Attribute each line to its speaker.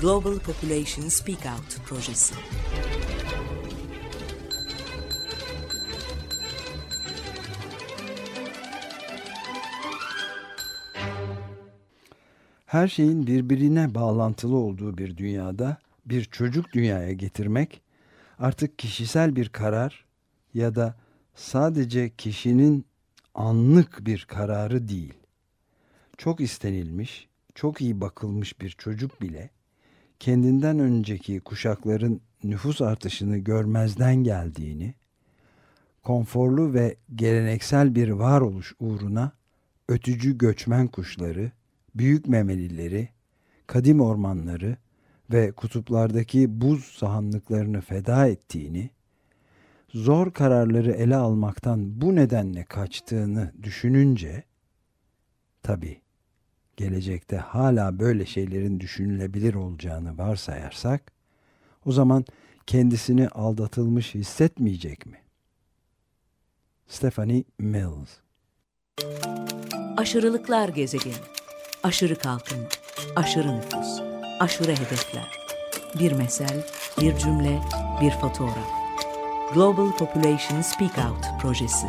Speaker 1: Global Population Speak Out projesi.
Speaker 2: Her şeyin birbirine bağlantılı olduğu bir dünyada bir çocuk dünyaya getirmek artık kişisel bir karar ya da sadece kişinin anlık bir kararı değil. Çok istenilmiş, çok iyi bakılmış bir çocuk bile kendinden önceki kuşakların nüfus artışını görmezden geldiğini, konforlu ve geleneksel bir varoluş uğruna ötücü göçmen kuşları, büyük memelileri, kadim ormanları ve kutuplardaki buz sahanlıklarını feda ettiğini, zor kararları ele almaktan bu nedenle kaçtığını düşününce, tabi gelecekte hala böyle şeylerin düşünülebilir olacağını varsayarsak, o zaman kendisini aldatılmış hissetmeyecek mi? Stephanie Mills
Speaker 1: Aşırılıklar gezegeni. Aşırı kalkınma, aşırı nüfus, aşırı hedefler. Bir mesel, bir cümle, bir fotoğraf. Global Population Speak Out projesi.